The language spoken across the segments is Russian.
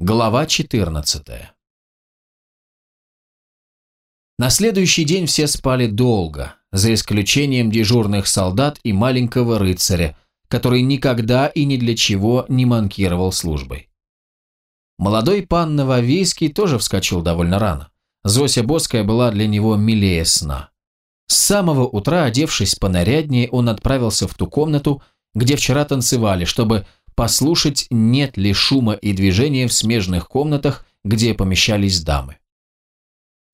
Глава 14 На следующий день все спали долго, за исключением дежурных солдат и маленького рыцаря, который никогда и ни для чего не манкировал службой. Молодой пан Нововейский тоже вскочил довольно рано. Зося Боская была для него милее сна. С самого утра, одевшись понаряднее, он отправился в ту комнату, где вчера танцевали, чтобы послушать, нет ли шума и движения в смежных комнатах, где помещались дамы.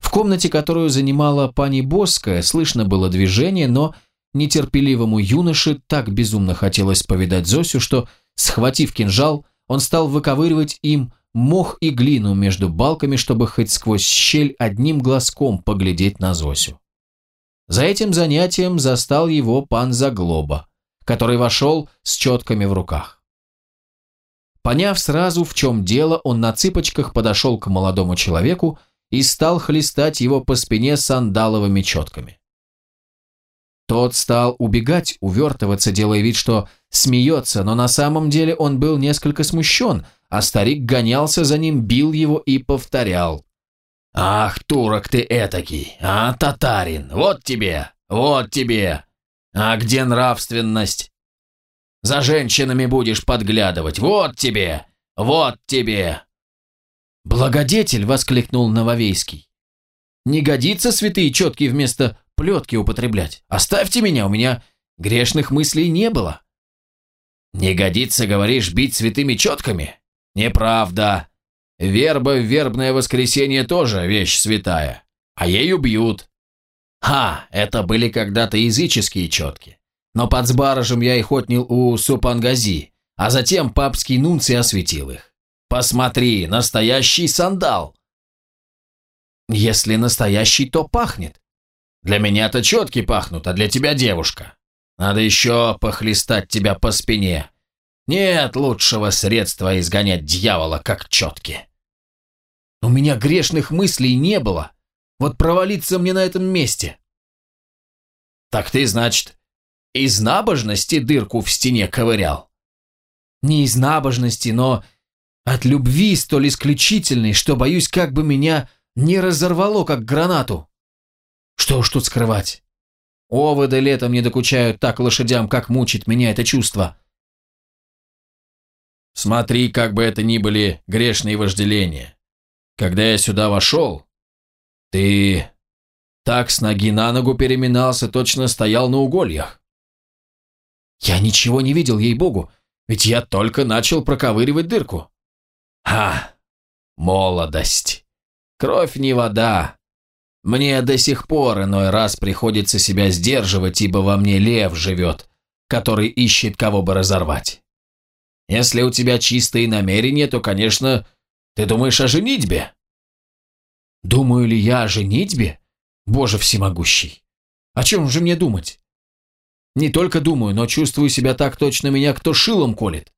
В комнате, которую занимала пани Боская, слышно было движение, но нетерпеливому юноше так безумно хотелось повидать Зосю, что, схватив кинжал, он стал выковыривать им мох и глину между балками, чтобы хоть сквозь щель одним глазком поглядеть на Зосю. За этим занятием застал его пан Заглоба, который вошел с четками в руках. Поняв сразу, в чем дело, он на цыпочках подошел к молодому человеку и стал хлестать его по спине сандаловыми четками. Тот стал убегать, увертываться, делая вид, что смеется, но на самом деле он был несколько смущен, а старик гонялся за ним, бил его и повторял. «Ах, турок ты этакий! А, татарин! Вот тебе! Вот тебе! А где нравственность? За женщинами будешь подглядывать. Вот тебе! Вот тебе!» «Благодетель!» — воскликнул Нововейский. «Не годится святые четкие вместо плетки употреблять. Оставьте меня, у меня грешных мыслей не было». «Не годится, говоришь, бить святыми четками? Неправда. Верба в вербное воскресенье тоже вещь святая, а ею бьют. Ха, это были когда-то языческие четки но под сбаражем я их отнял у Супангази, а затем папский нунций осветил их. Посмотри, настоящий сандал. Если настоящий, то пахнет. Для меня-то четки пахнут, а для тебя девушка. Надо еще похлестать тебя по спине. Нет лучшего средства изгонять дьявола, как четки. У меня грешных мыслей не было. Вот провалиться мне на этом месте. Так ты, значит, из набожности дырку в стене ковырял? Не из набожности, но от любви столь исключительной, что боюсь, как бы меня не разорвало, как гранату. Что уж тут скрывать. Оводы летом не докучают так лошадям, как мучит меня это чувство. Смотри, как бы это ни были грешные вожделения. Когда я сюда вошел, ты так с ноги на ногу переминался, точно стоял на угольях. Я ничего не видел, ей-богу, ведь я только начал проковыривать дырку. Ха! Молодость! Кровь не вода. Мне до сих пор иной раз приходится себя сдерживать, ибо во мне лев живет, который ищет кого бы разорвать. Если у тебя чистые намерения, то, конечно, ты думаешь о женитьбе. Думаю ли я о женитьбе? Боже всемогущий! О чем же мне думать? Не только думаю, но чувствую себя так точно меня кто шилом колет.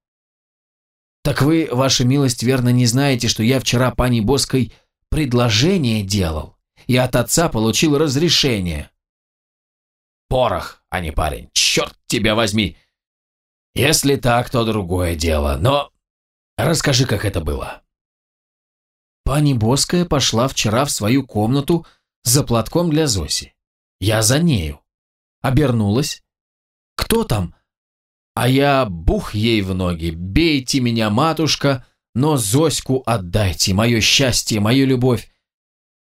Так вы, ваша милость, верно не знаете, что я вчера пани Боской предложение делал и от отца получил разрешение. Порох, а не парень, черт тебя возьми. Если так, то другое дело, но расскажи, как это было. Пани Боская пошла вчера в свою комнату за платком для Зоси. Я за нею. Обернулась, кто там?» А я бух ей в ноги. «Бейте меня, матушка, но Зоську отдайте, мое счастье, мою любовь».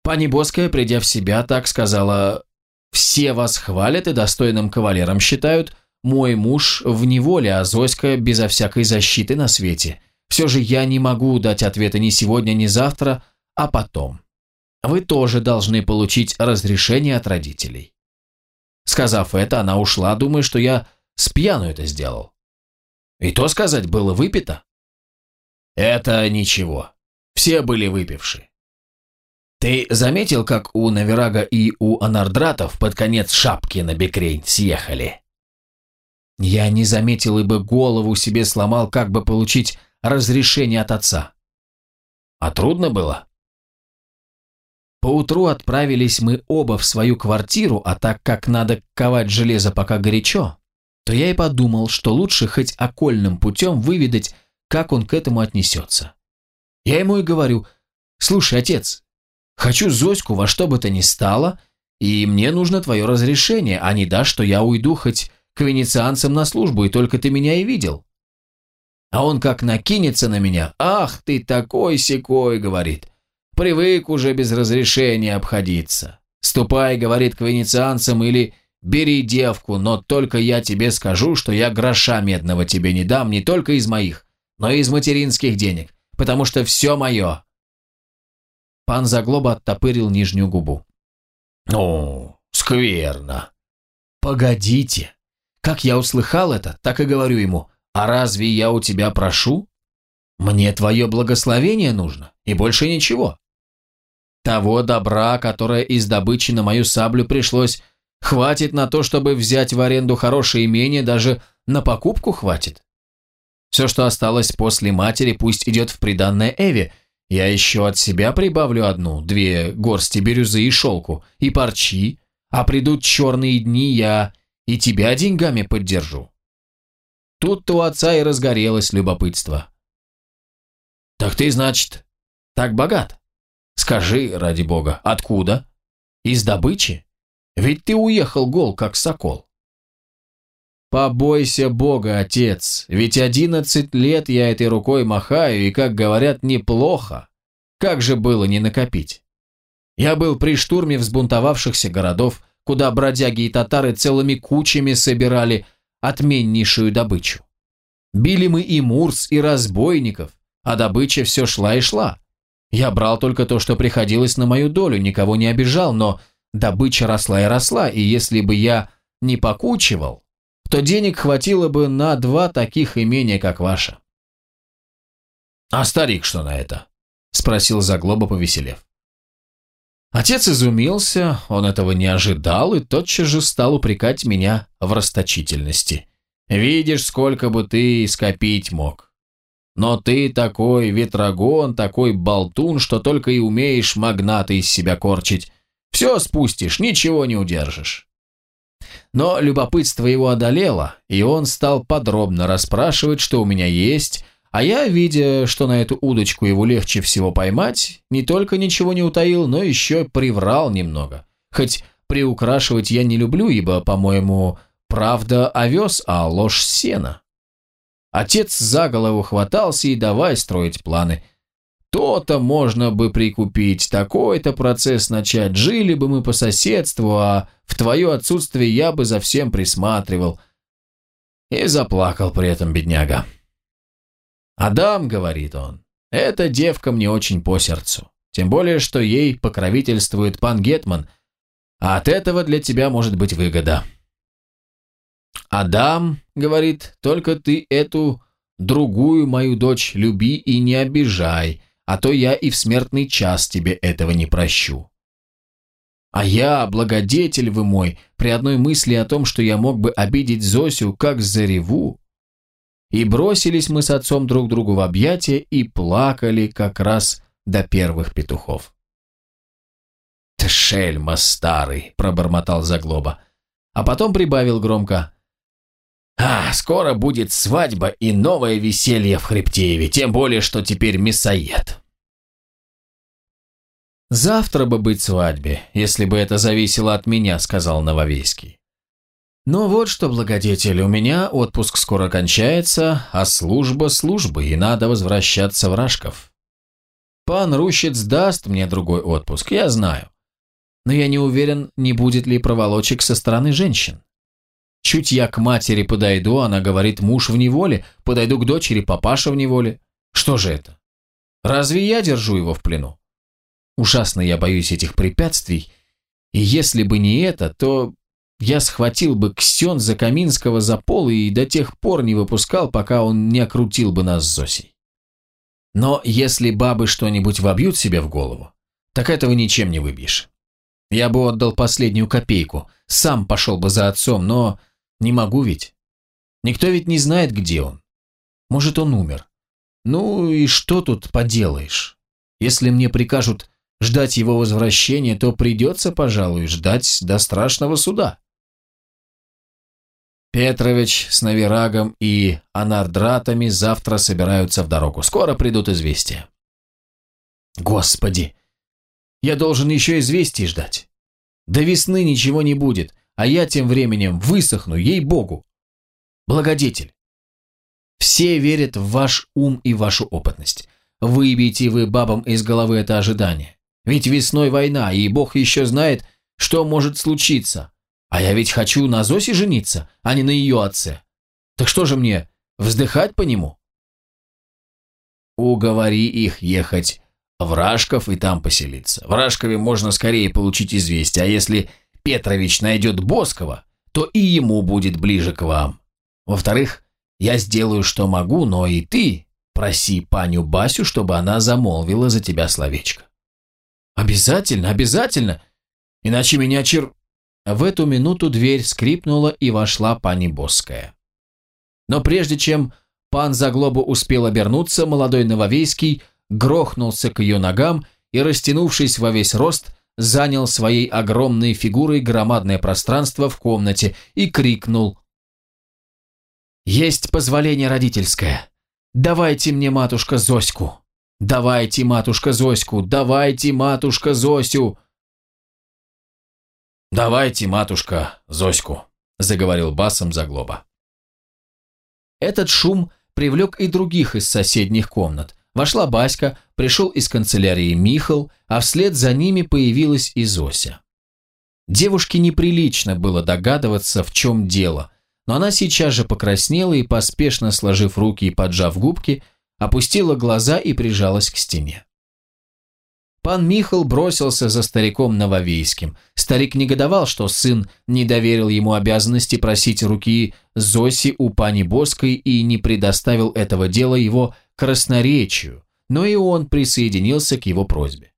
Пани Боская, придя в себя, так сказала, «Все вас хвалят и достойным кавалером считают. Мой муж в неволе, а Зоська безо всякой защиты на свете. Все же я не могу дать ответа ни сегодня, ни завтра, а потом. Вы тоже должны получить разрешение от родителей». Сказав это, она ушла, думая, что я с пьяну это сделал. И то сказать, было выпито. Это ничего. Все были выпивши. Ты заметил, как у Наверага и у Анардратов под конец шапки на бекрень съехали? Я не заметил, ибо голову себе сломал, как бы получить разрешение от отца. А трудно было? Поутру отправились мы оба в свою квартиру, а так как надо ковать железо пока горячо, то я и подумал, что лучше хоть окольным путем выведать, как он к этому отнесется. Я ему и говорю, слушай, отец, хочу Зоську во что бы то ни стало, и мне нужно твое разрешение, а не дашь, что я уйду хоть к венецианцам на службу, и только ты меня и видел. А он как накинется на меня, ах ты такой секой, говорит, привык уже без разрешения обходиться. Ступай, говорит, к венецианцам или бери девку, но только я тебе скажу, что я гроша медного тебе не дам, не только из моих, но и из материнских денег, потому что все мое. Пан Заглоба оттопырил нижнюю губу. «Ну, скверно». «Погодите. Как я услыхал это, так и говорю ему, а разве я у тебя прошу? Мне твое благословение нужно, и больше ничего. Того добра, которое из добычи на мою саблю пришлось, хватит на то, чтобы взять в аренду хорошее имение, даже на покупку хватит. Все, что осталось после матери, пусть идет в приданное Эве. Я еще от себя прибавлю одну, две горсти бирюзы и шелку, и парчи, а придут черные дни, я и тебя деньгами поддержу. Тут-то у отца и разгорелось любопытство. «Так ты, значит, так богат? Скажи, ради бога, откуда? Из добычи? Ведь ты уехал гол, как сокол». «Побойся бога, отец, ведь одиннадцать лет я этой рукой махаю, и, как говорят, неплохо. Как же было не накопить? Я был при штурме взбунтовавшихся городов, куда бродяги и татары целыми кучами собирали отменнейшую добычу. Били мы и мурс, и разбойников, а добыча все шла и шла. Я брал только то, что приходилось на мою долю, никого не обижал, но добыча росла и росла, и если бы я не покучивал, то денег хватило бы на два таких имения, как ваше. «А старик что на это?» – спросил Заглоба, повеселев. Отец изумился, он этого не ожидал и тотчас же стал упрекать меня в расточительности. «Видишь, сколько бы ты скопить мог. Но ты такой ветрогон, такой болтун, что только и умеешь магната из себя корчить. Все спустишь, ничего не удержишь». Но любопытство его одолело, и он стал подробно расспрашивать, что у меня есть, а я, видя, что на эту удочку его легче всего поймать, не только ничего не утаил, но еще приврал немного. Хоть приукрашивать я не люблю, ибо, по-моему, правда овес, а ложь сена. Отец за голову хватался и давай строить планы. То-то можно бы прикупить, такой-то процесс начать, жили бы мы по соседству, а в твое отсутствие я бы за всем присматривал. И заплакал при этом бедняга. «Адам», — говорит он, — «эта девка мне очень по сердцу. Тем более, что ей покровительствует пан Гетман, а от этого для тебя может быть выгода». «Адам», — говорит, — «только ты эту другую мою дочь люби и не обижай, а то я и в смертный час тебе этого не прощу». А я, благодетель вы мой, при одной мысли о том, что я мог бы обидеть Зосю, как зареву, и бросились мы с отцом друг другу в объятия и плакали как раз до первых петухов. «Ты шельма старый!» – пробормотал Заглоба. А потом прибавил громко. «А, скоро будет свадьба и новое веселье в Хребтееве, тем более, что теперь мясоед». «Завтра бы быть свадьбе, если бы это зависело от меня», – сказал Нововейский. Но вот что, благодетель, у меня отпуск скоро кончается, а служба службы, и надо возвращаться в Рашков. Пан Рущиц даст мне другой отпуск, я знаю. Но я не уверен, не будет ли проволочек со стороны женщин. Чуть я к матери подойду, она говорит, муж в неволе, подойду к дочери, папаша в неволе. Что же это? Разве я держу его в плену? Ужасно я боюсь этих препятствий, и если бы не это, то я схватил бы Ксенза Каминского за пол и до тех пор не выпускал, пока он не окрутил бы нас с Зосей. Но если бабы что-нибудь вобьют себе в голову, так этого ничем не выбьешь. Я бы отдал последнюю копейку, сам пошел бы за отцом, но не могу ведь. Никто ведь не знает, где он. Может, он умер. Ну и что тут поделаешь? Если мне прикажут ждать его возвращения, то придется, пожалуй, ждать до страшного суда. Петрович с Навирагом и Анардратами завтра собираются в дорогу. Скоро придут известия. Господи! Я должен еще известий ждать. До весны ничего не будет, а я тем временем высохну, ей-богу. Благодетель, все верят в ваш ум и вашу опытность. Выбейте вы бабам из головы это ожидание. Ведь весной война, и Бог еще знает, что может случиться. А я ведь хочу на Зосе жениться, а не на ее отце. Так что же мне, вздыхать по нему? Уговори их ехать в Рашков и там поселиться. В Рашкове можно скорее получить известие, а если Петрович найдет Боскова, то и ему будет ближе к вам. Во-вторых, я сделаю, что могу, но и ты проси паню Басю, чтобы она замолвила за тебя словечко. Обязательно, обязательно, иначе меня чер... В эту минуту дверь скрипнула и вошла пани Боская. Но прежде чем пан Заглоба успел обернуться, молодой Нововейский грохнулся к ее ногам и, растянувшись во весь рост, занял своей огромной фигурой громадное пространство в комнате и крикнул «Есть позволение родительское. Давайте мне, матушка, Зоську. Давайте, матушка, Зоську. Давайте, матушка, Зосю». «Давайте, матушка, Зоську», — заговорил басом Заглоба. Этот шум привлек и других из соседних комнат. Вошла Баська, пришел из канцелярии Михал, а вслед за ними появилась и Зося. Девушке неприлично было догадываться, в чем дело, но она сейчас же покраснела и, поспешно сложив руки и поджав губки, опустила глаза и прижалась к стене. Пан Михал бросился за стариком Нововейским. Старик негодовал, что сын не доверил ему обязанности просить руки Зоси у пани Боской и не предоставил этого дела его красноречию, но и он присоединился к его просьбе.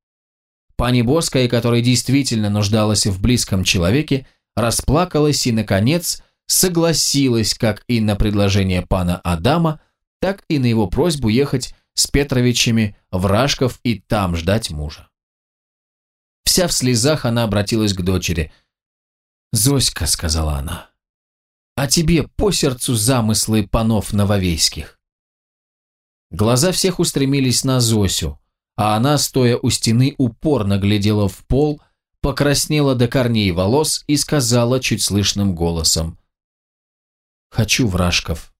Пани Боская, которая действительно нуждалась в близком человеке, расплакалась и, наконец, согласилась как и на предложение пана Адама, так и на его просьбу ехать с Петровичами в Рашков и там ждать мужа. Вся в слезах она обратилась к дочери. «Зоська», — сказала она, — «а тебе по сердцу замыслы панов нововейских». Глаза всех устремились на Зосю, а она, стоя у стены, упорно глядела в пол, покраснела до корней волос и сказала чуть слышным голосом. Хочу вражков».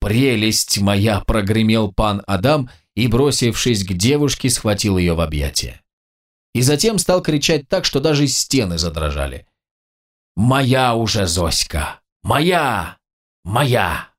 «Прелесть моя!» – прогремел пан Адам и, бросившись к девушке, схватил ее в объятия. И затем стал кричать так, что даже стены задрожали. «Моя уже Зоська! Моя! Моя!»